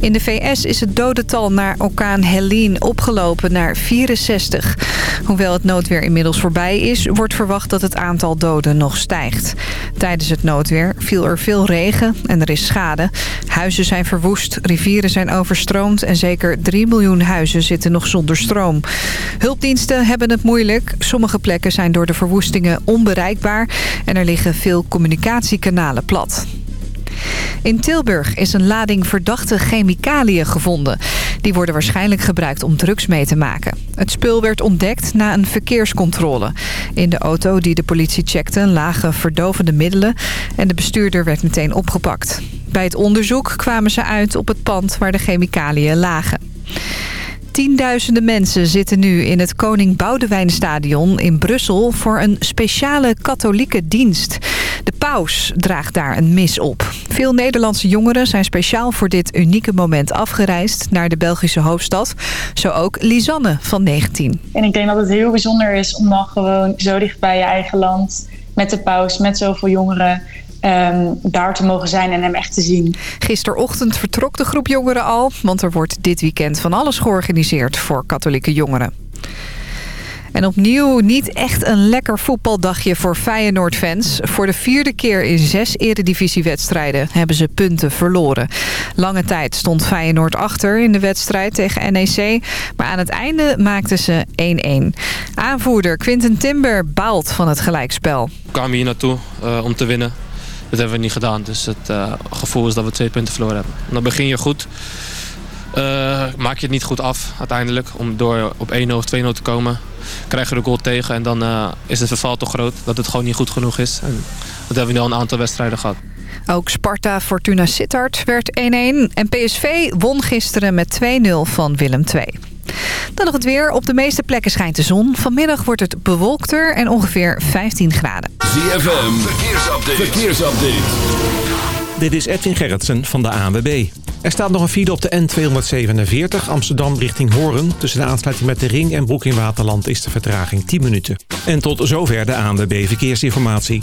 In de VS is het dodental naar orkaan Helene opgelopen naar 64. Hoewel het noodweer inmiddels voorbij is... wordt verwacht dat het aantal doden nog stijgt. Tijdens het noodweer viel er veel regen en er is schade. Huizen zijn verwoest, rivieren zijn overstroomd... en zeker 3 miljoen huizen zitten nog zonder stroom. Hulpdiensten hebben het moeilijk. Sommige plekken zijn door de verwoestingen onbereikbaar... en er liggen veel communicatiekanalen plat. In Tilburg is een lading verdachte chemicaliën gevonden. Die worden waarschijnlijk gebruikt om drugs mee te maken. Het spul werd ontdekt na een verkeerscontrole. In de auto die de politie checkte lagen verdovende middelen... en de bestuurder werd meteen opgepakt. Bij het onderzoek kwamen ze uit op het pand waar de chemicaliën lagen. Tienduizenden mensen zitten nu in het Koning Boudewijnstadion in Brussel voor een speciale katholieke dienst. De paus draagt daar een mis op. Veel Nederlandse jongeren zijn speciaal voor dit unieke moment afgereisd naar de Belgische hoofdstad. Zo ook Lisanne van 19. En ik denk dat het heel bijzonder is om dan gewoon zo dicht bij je eigen land met de paus, met zoveel jongeren um, daar te mogen zijn en hem echt te zien. Gisterochtend vertrok de groep jongeren al, want er wordt dit weekend van alles georganiseerd voor katholieke jongeren. En opnieuw niet echt een lekker voetbaldagje voor Feyenoord-fans. Voor de vierde keer in zes eredivisiewedstrijden hebben ze punten verloren. Lange tijd stond Feyenoord achter in de wedstrijd tegen NEC. Maar aan het einde maakten ze 1-1. Aanvoerder Quinten Timber baalt van het gelijkspel. We kwamen hier naartoe uh, om te winnen. Dat hebben we niet gedaan. Dus het uh, gevoel is dat we twee punten verloren hebben. dan begin je goed. Uh, maak je het niet goed af uiteindelijk. Om door op 1-0 of 2-0 te komen. Krijg je de goal tegen. En dan uh, is het verval toch groot. Dat het gewoon niet goed genoeg is. En dat hebben we nu al een aantal wedstrijden gehad. Ook Sparta Fortuna Sittard werd 1-1. En PSV won gisteren met 2-0 van Willem II. Dan nog het weer. Op de meeste plekken schijnt de zon. Vanmiddag wordt het bewolkter en ongeveer 15 graden. ZFM, verkeersupdate. verkeersupdate. Dit is Edwin Gerritsen van de ANWB. Er staat nog een file op de N247 Amsterdam richting Horen. Tussen de aansluiting met de Ring en Broek in Waterland is de vertraging 10 minuten. En tot zover de ANWB Verkeersinformatie.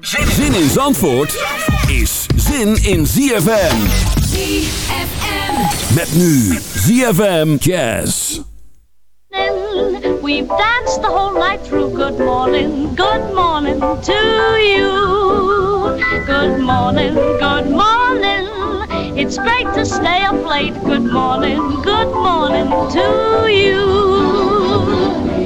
Zin in Zandvoort is zin in ZFM. ZFM. Met nu ZFM Jazz. We've danced the whole night through. Good morning, good morning to you. Good morning, good morning. It's great to stay up late. Good morning, good morning to you.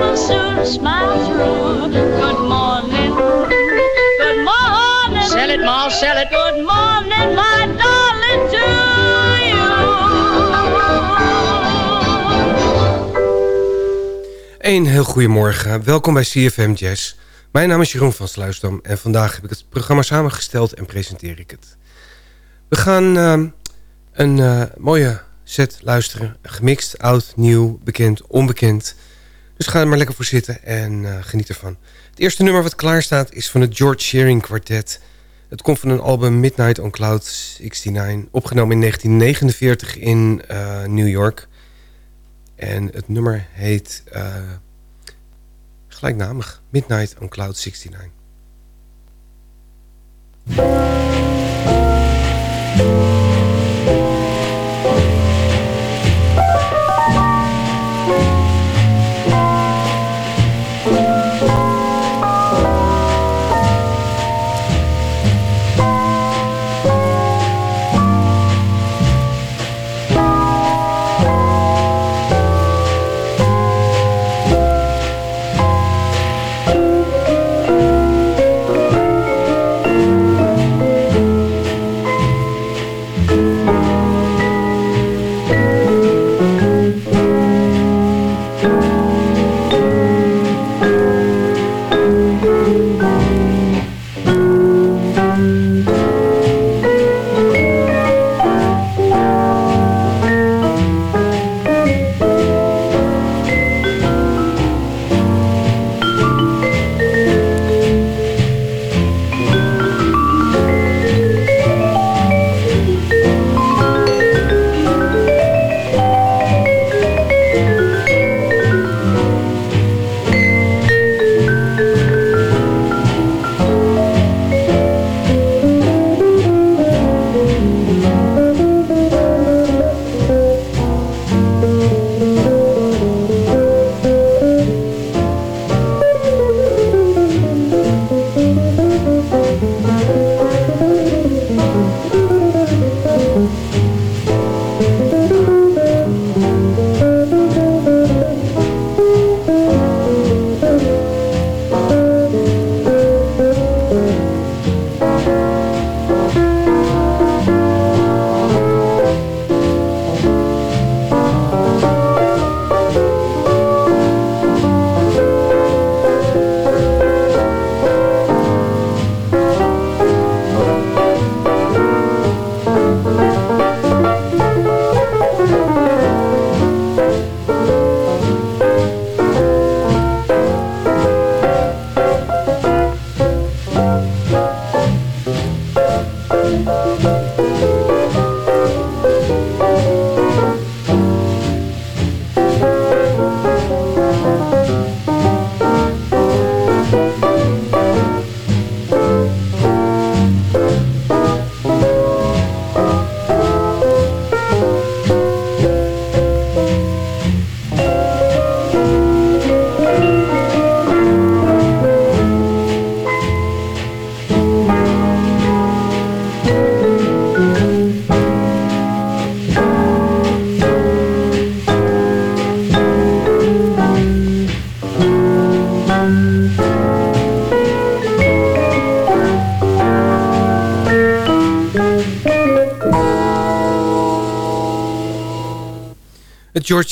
will soon smile through. Good morning. Good morning. Sell it, Ma, sell it. Good morning, my darling, to you. Een heel goedemorgen. Welkom bij CFM Jazz. Mijn naam is Jeroen van Sluisdam en vandaag heb ik het programma samengesteld en presenteer ik het. We gaan uh, een uh, mooie set luisteren. Gemixt, oud, nieuw, bekend, onbekend. Dus ga er maar lekker voor zitten en uh, geniet ervan. Het eerste nummer wat klaar staat is van het George Shearing Quartet. Het komt van een album Midnight on Cloud 69. Opgenomen in 1949 in uh, New York. En het nummer heet uh, gelijknamig Midnight on Cloud 69.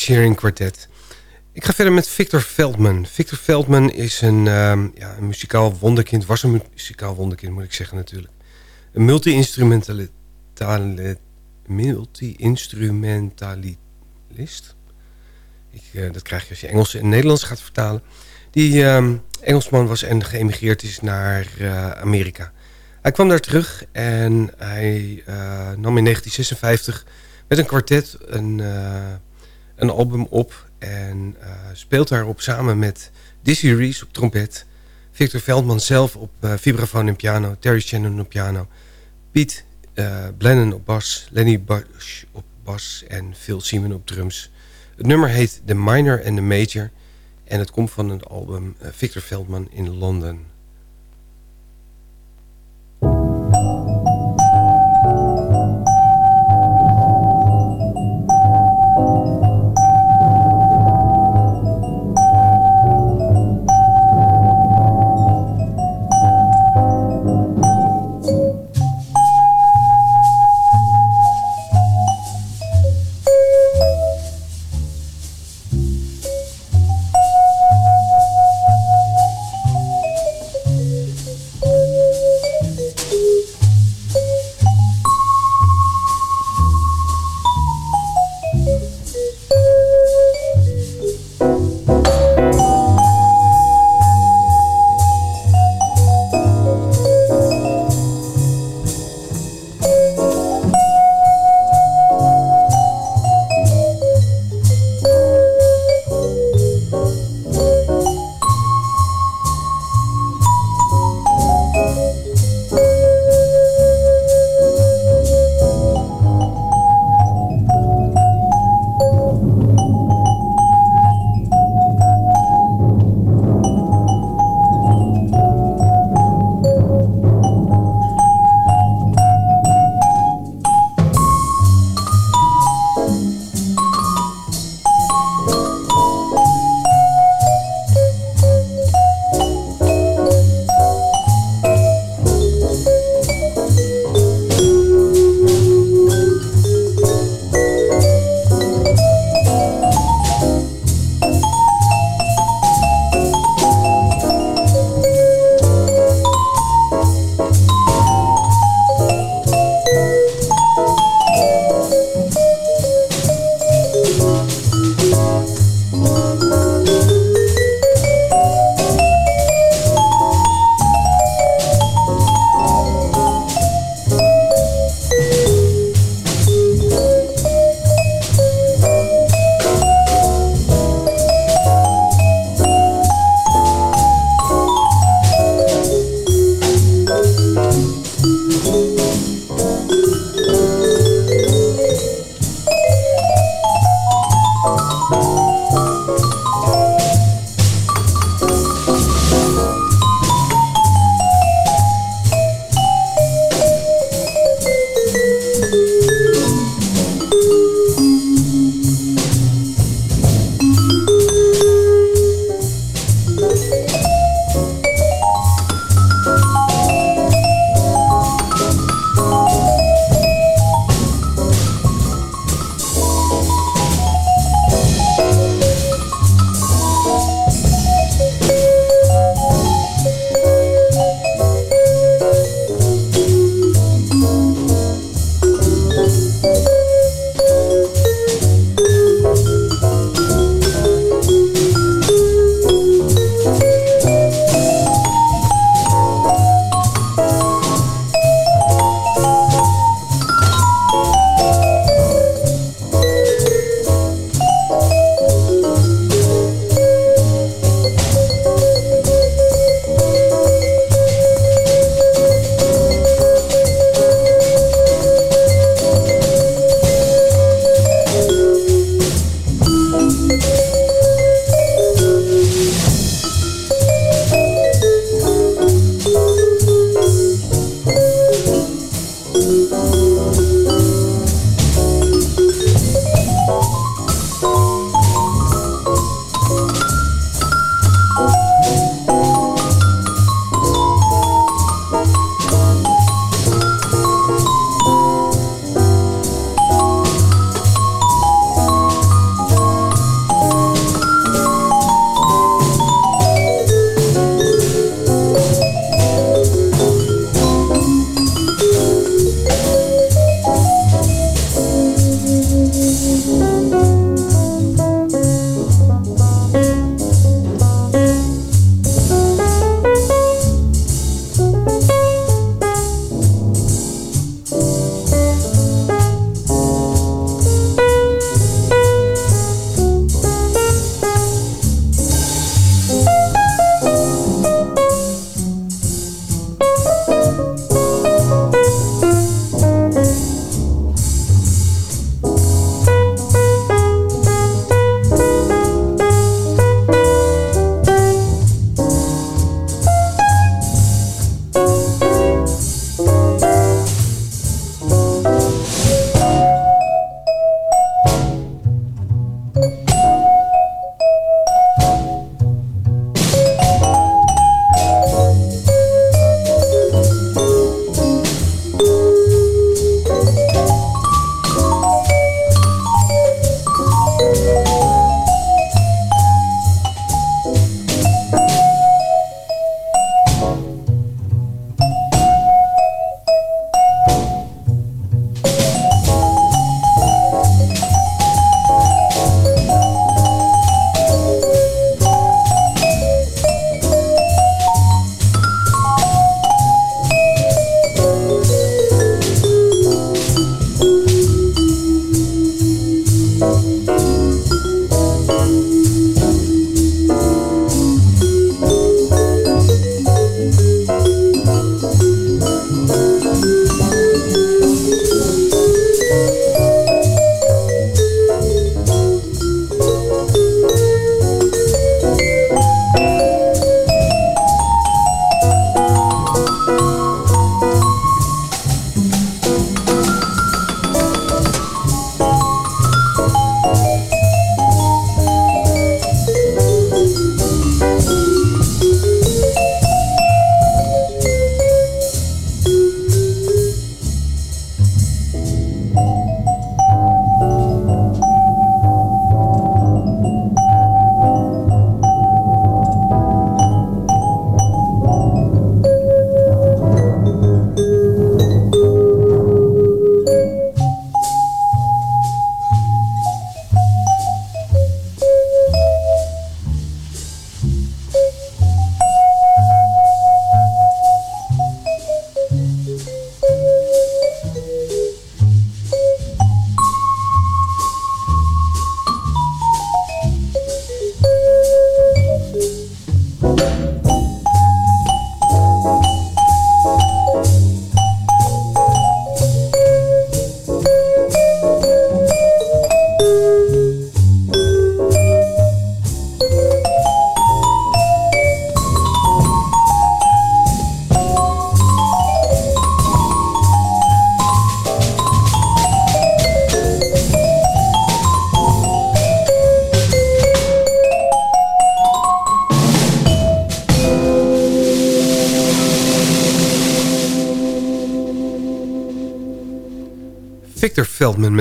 George Shearing Quartet. Ik ga verder met Victor Veldman. Victor Veldman is een, um, ja, een muzikaal wonderkind. Was een muzikaal wonderkind, moet ik zeggen natuurlijk. Een multi-instrumentalist. Multi-instrumentalist. Uh, dat krijg je als je Engels en Nederlands gaat vertalen. Die um, Engelsman was en geëmigreerd is naar uh, Amerika. Hij kwam daar terug en hij uh, nam in 1956 met een kwartet een een album op en uh, speelt daarop samen met Dizzy Reese op trompet, Victor Veldman zelf op uh, vibrafoon en piano, Terry Shannon op piano, Piet uh, op bas, Lenny Bush op bas en Phil Simon op drums. Het nummer heet The Minor and the Major en het komt van het album Victor Veldman in London.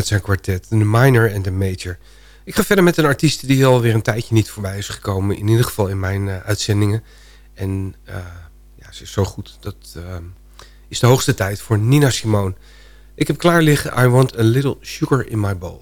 Met zijn kwartet, de minor en de major. Ik ga verder met een artiest die alweer een tijdje niet voorbij is gekomen. In ieder geval in mijn uh, uitzendingen. En uh, ja, ze is zo goed. Dat uh, is de hoogste tijd voor Nina Simone. Ik heb klaar liggen I Want a Little Sugar in My Bowl.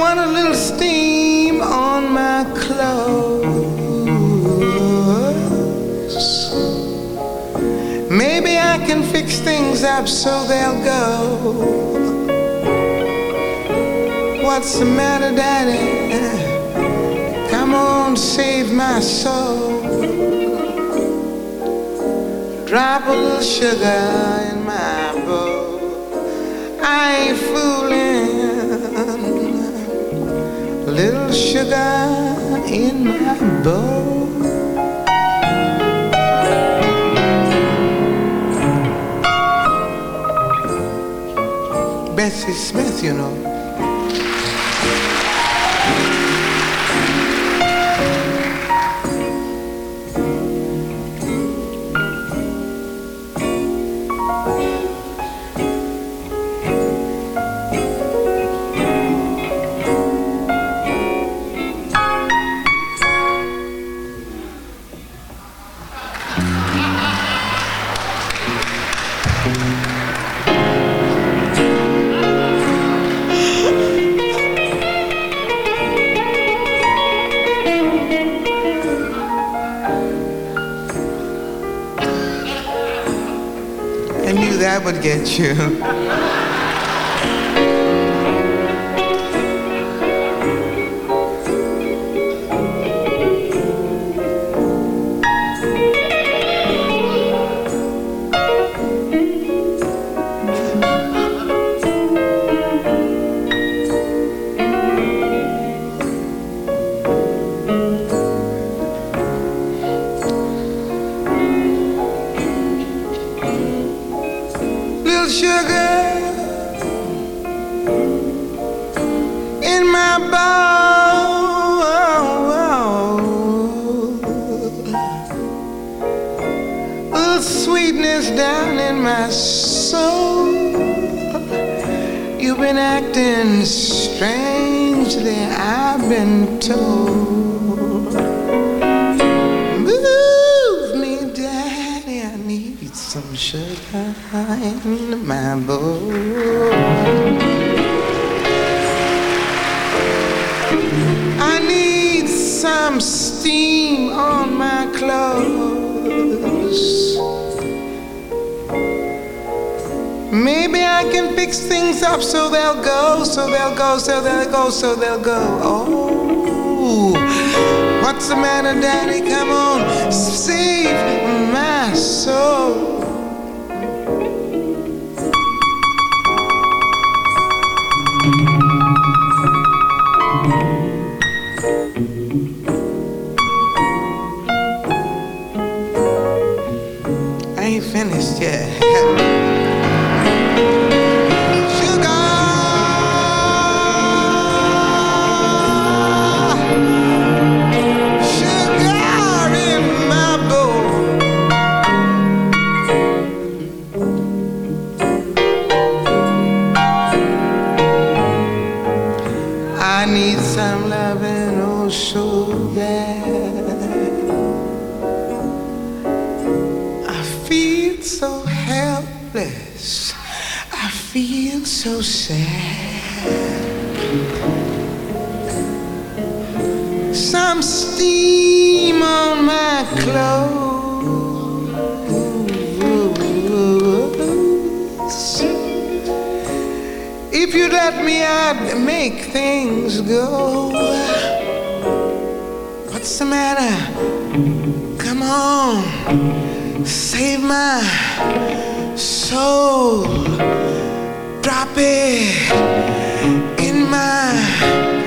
Want a little steam on my clothes. Maybe I can fix things up so they'll go. What's the matter, Daddy? Come on, save my soul. Drop a little sugar in my bowl. I ain't fooling. A little sugar in my bowl. Bessie Smith, you know. Get you. My soul. You've been acting strangely, I've been told. Move me, Daddy, I need some sugar in my bowl. I need some steam on my clothes. Maybe I can fix things up so they'll go, so they'll go, so they'll go, so they'll go. Oh, what's the matter, Daddy? Come on, save my soul. I ain't finished yet. so sad. Some steam on my clothes. If you'd let me, I'd make things go. What's the matter? Come on, save my soul. Drop it in my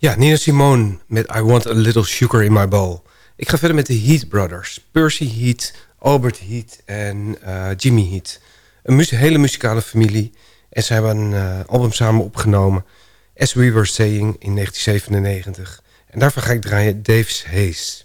Ja, Nina Simone met I Want a Little Sugar in My Bowl. Ik ga verder met de Heat Brothers. Percy Heat, Albert Heat en eh, Jimmy Heat. Een hele muzikale familie. En ze hebben een eh, album samen opgenomen. As We Were Saying in 1997. En daarvan ga ik draaien Dave's Haze.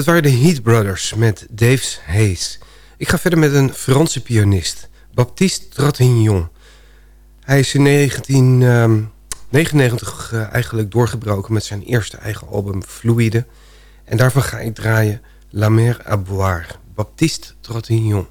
Dat waren de Heat Brothers met Dave's Hayes. Ik ga verder met een Franse pianist, Baptiste Trintignant. Hij is in 1999 uh, eigenlijk doorgebroken met zijn eerste eigen album Fluide. En daarvan ga ik draaien La Mer à Boire, Baptiste Trintignant.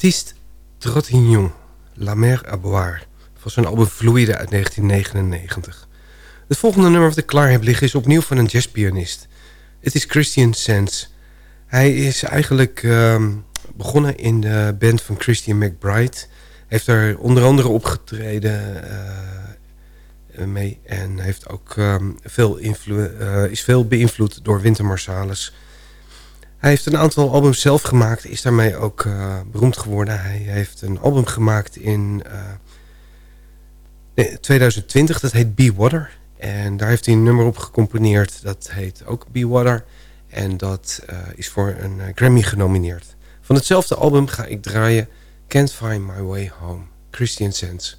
Baptiste Trottignon, La Mer à Boire, van zijn album Fluide uit 1999. Het volgende nummer wat ik klaar heb liggen is opnieuw van een jazzpianist. Het is Christian Sands. Hij is eigenlijk ehm, begonnen in de band van Christian McBride. Heeft er onder andere opgetreden uh, mee. En heeft ook um, veel uh, is veel beïnvloed door Winter Marsalis. Hij heeft een aantal albums zelf gemaakt. Is daarmee ook uh, beroemd geworden. Hij heeft een album gemaakt in 2020. Dat heet Be Water. En daar heeft hij een nummer op gecomponeerd. Dat heet ook Be Water. En dat is voor een Grammy genomineerd. Van hetzelfde album ga ik draaien Can't Find My Way Home. Christian Sense.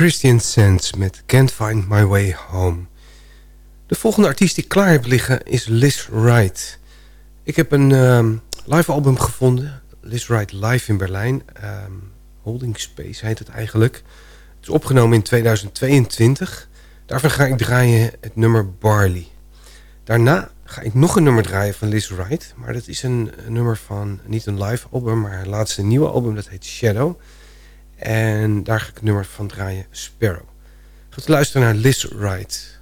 Christian Sands met Can't Find My Way Home. De volgende artiest die klaar heb liggen is Liz Wright. Ik heb een um, live album gevonden. Liz Wright live in Berlijn. Um, Holding Space heet het eigenlijk. Het is opgenomen in 2022. Daarvan ga ik draaien het nummer Barley. Daarna ga ik nog een nummer draaien van Liz Wright. Maar dat is een, een nummer van, niet een live album, maar haar laatste nieuwe album. Dat heet Shadow. En daar ga ik het nummer van draaien, Sparrow. Gaat luisteren naar Liz Wright.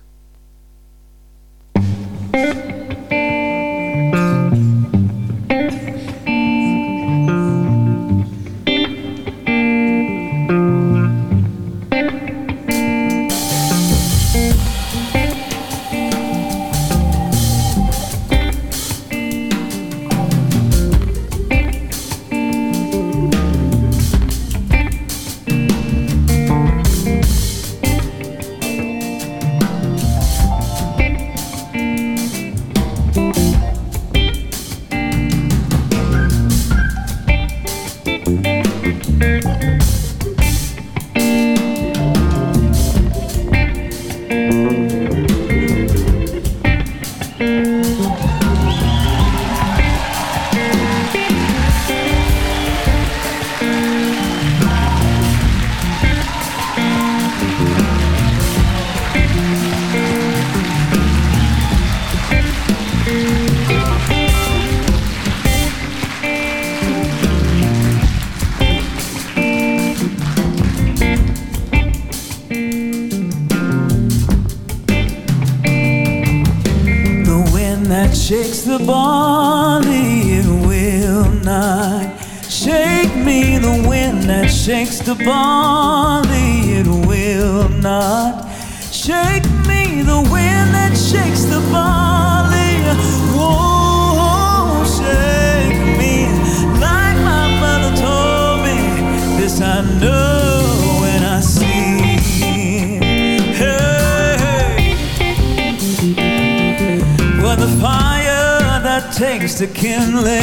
to kindle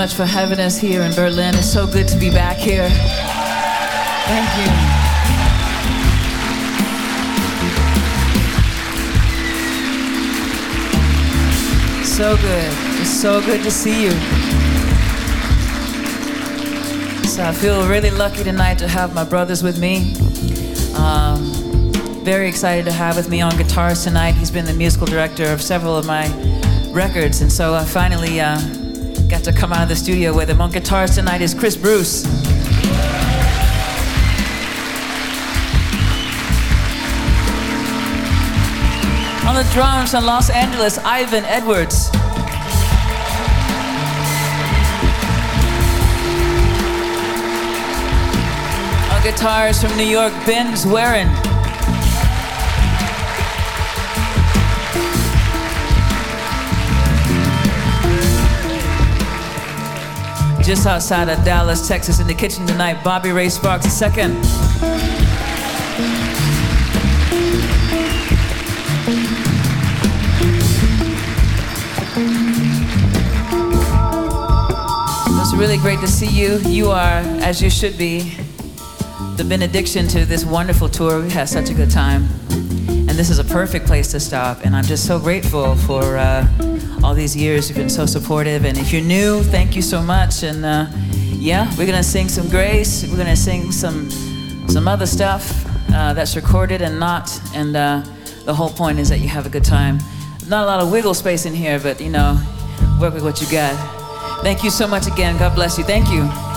much for having us here in Berlin. It's so good to be back here. Thank you. So good. It's so good to see you. So I feel really lucky tonight to have my brothers with me. Um, very excited to have with me on guitars tonight. He's been the musical director of several of my records, and so I finally uh, got to come out of the studio with him. On guitars tonight is Chris Bruce. On the drums in Los Angeles, Ivan Edwards. On guitars from New York, Ben Zwerin. Just outside of Dallas, Texas, in the kitchen tonight, Bobby Ray Sparks Second, It's really great to see you. You are, as you should be, the benediction to this wonderful tour. We had such a good time. And this is a perfect place to stop. And I'm just so grateful for uh, these years. You've been so supportive. And if you're new, thank you so much. And uh, yeah, we're going to sing some grace. We're going to sing some, some other stuff uh, that's recorded and not. And uh, the whole point is that you have a good time. Not a lot of wiggle space in here, but you know, work with what you got. Thank you so much again. God bless you. Thank you.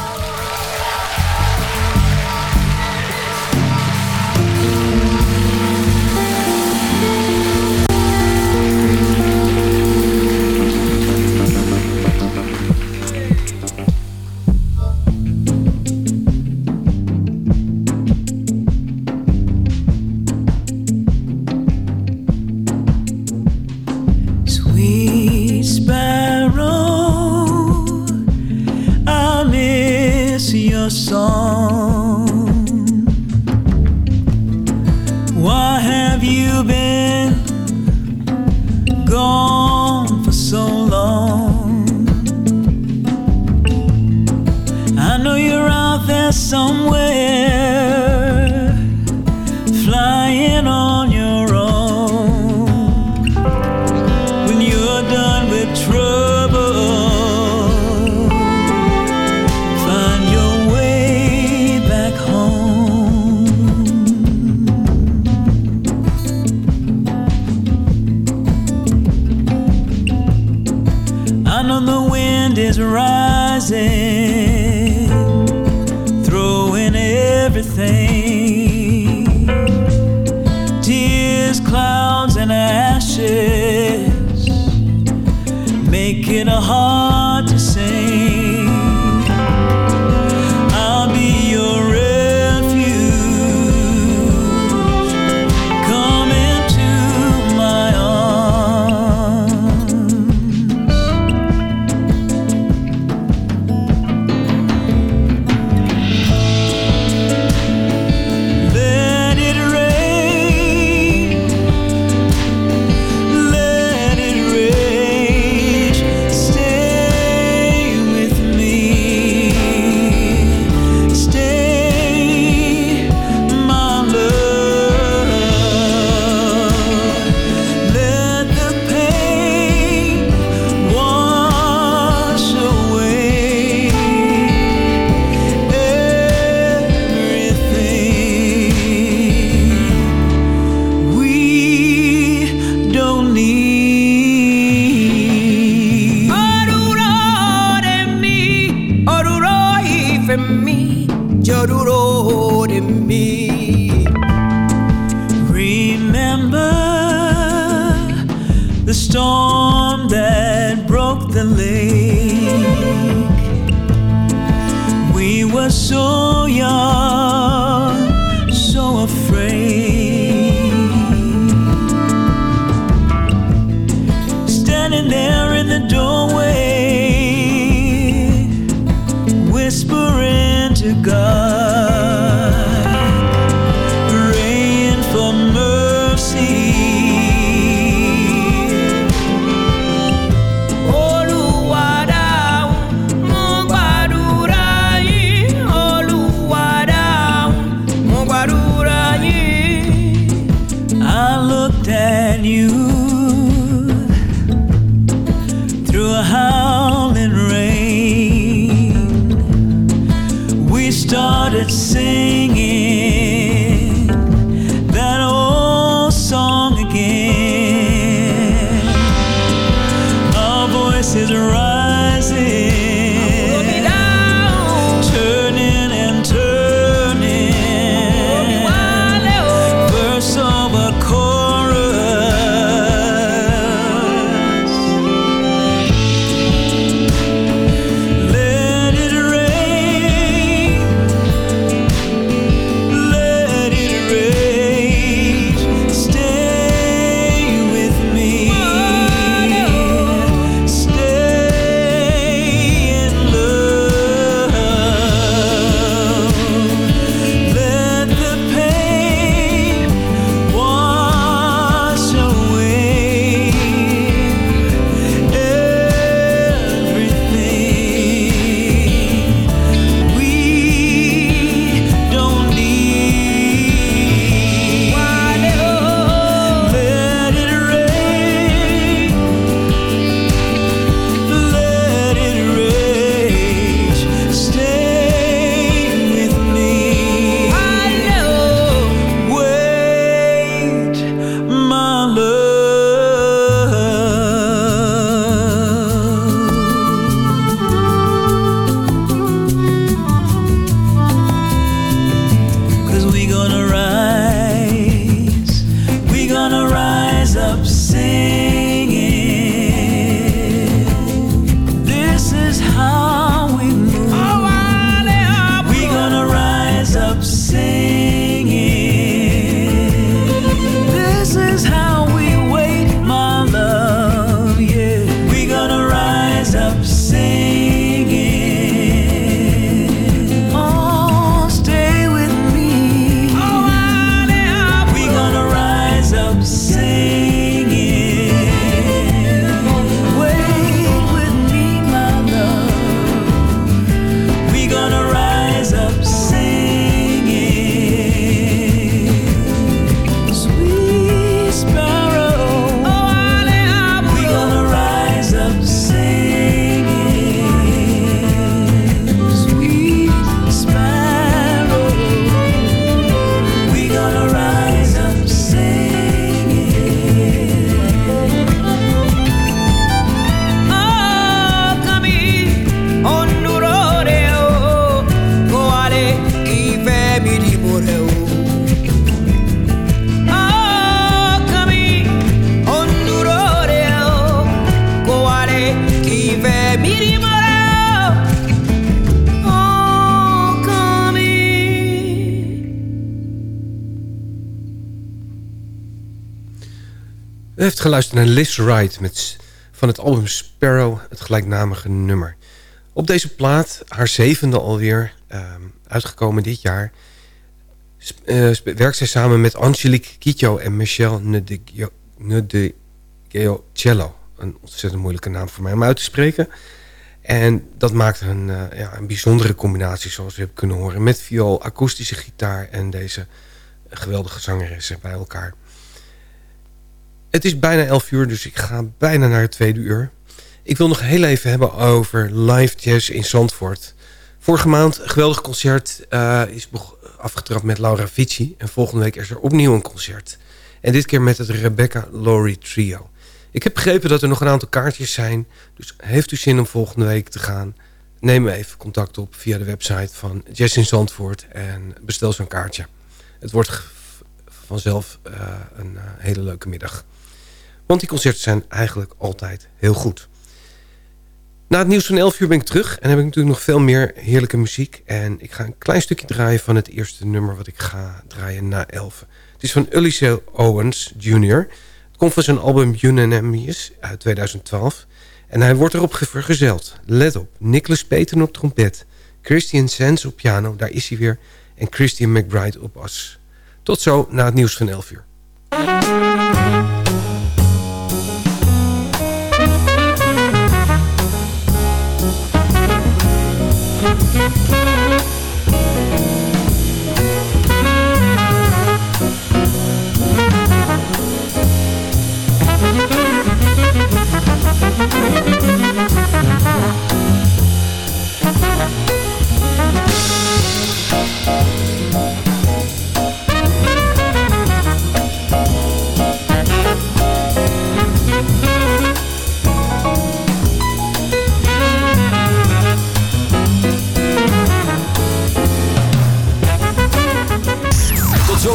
howling rain. We started singing. Geluisterd naar Liz Wright met, van het album Sparrow, het gelijknamige nummer. Op deze plaat, haar zevende alweer, ehm, uitgekomen dit jaar... sp- werkt zij samen met Angelique Kidjo en Michelle Nedegelcello. Een ontzettend moeilijke naam voor mij om uit te spreken. En dat maakt een, eh, ja, een bijzondere combinatie, zoals we hebben kunnen horen... met viool, akoestische gitaar en deze geweldige zangeressen bij elkaar. Het is bijna 11 uur, dus ik ga bijna naar het tweede uur. Ik wil nog heel even hebben over live jazz in Zandvoort. Vorige maand een geweldig concert eh, is afgetrapt met Laura Vici. En volgende week is er opnieuw een concert. En dit keer met het Rebecca Laurie Trio. Ik heb begrepen dat er nog een aantal kaartjes zijn. Dus heeft u zin om volgende week te gaan? Neem even contact op via de website van Jazz in Zandvoort. En bestel zo'n kaartje. Het wordt vanzelf eh, een eh, hele leuke middag. Want die concerten zijn eigenlijk altijd heel goed. Na het nieuws van 11 uur ben ik terug. En heb ik natuurlijk nog veel meer heerlijke muziek. En ik ga een klein stukje draaien van het eerste nummer wat ik ga draaien na 11. Het is van Ulysses Owens Jr. Het komt van zijn album Unanimous uit 2012. En hij wordt erop vergezeld. Let op, Nicholas Peten op trompet. Christian Sands op piano, daar is hij weer. En Christian McBride op bas. Tot zo na het nieuws van 11 uur.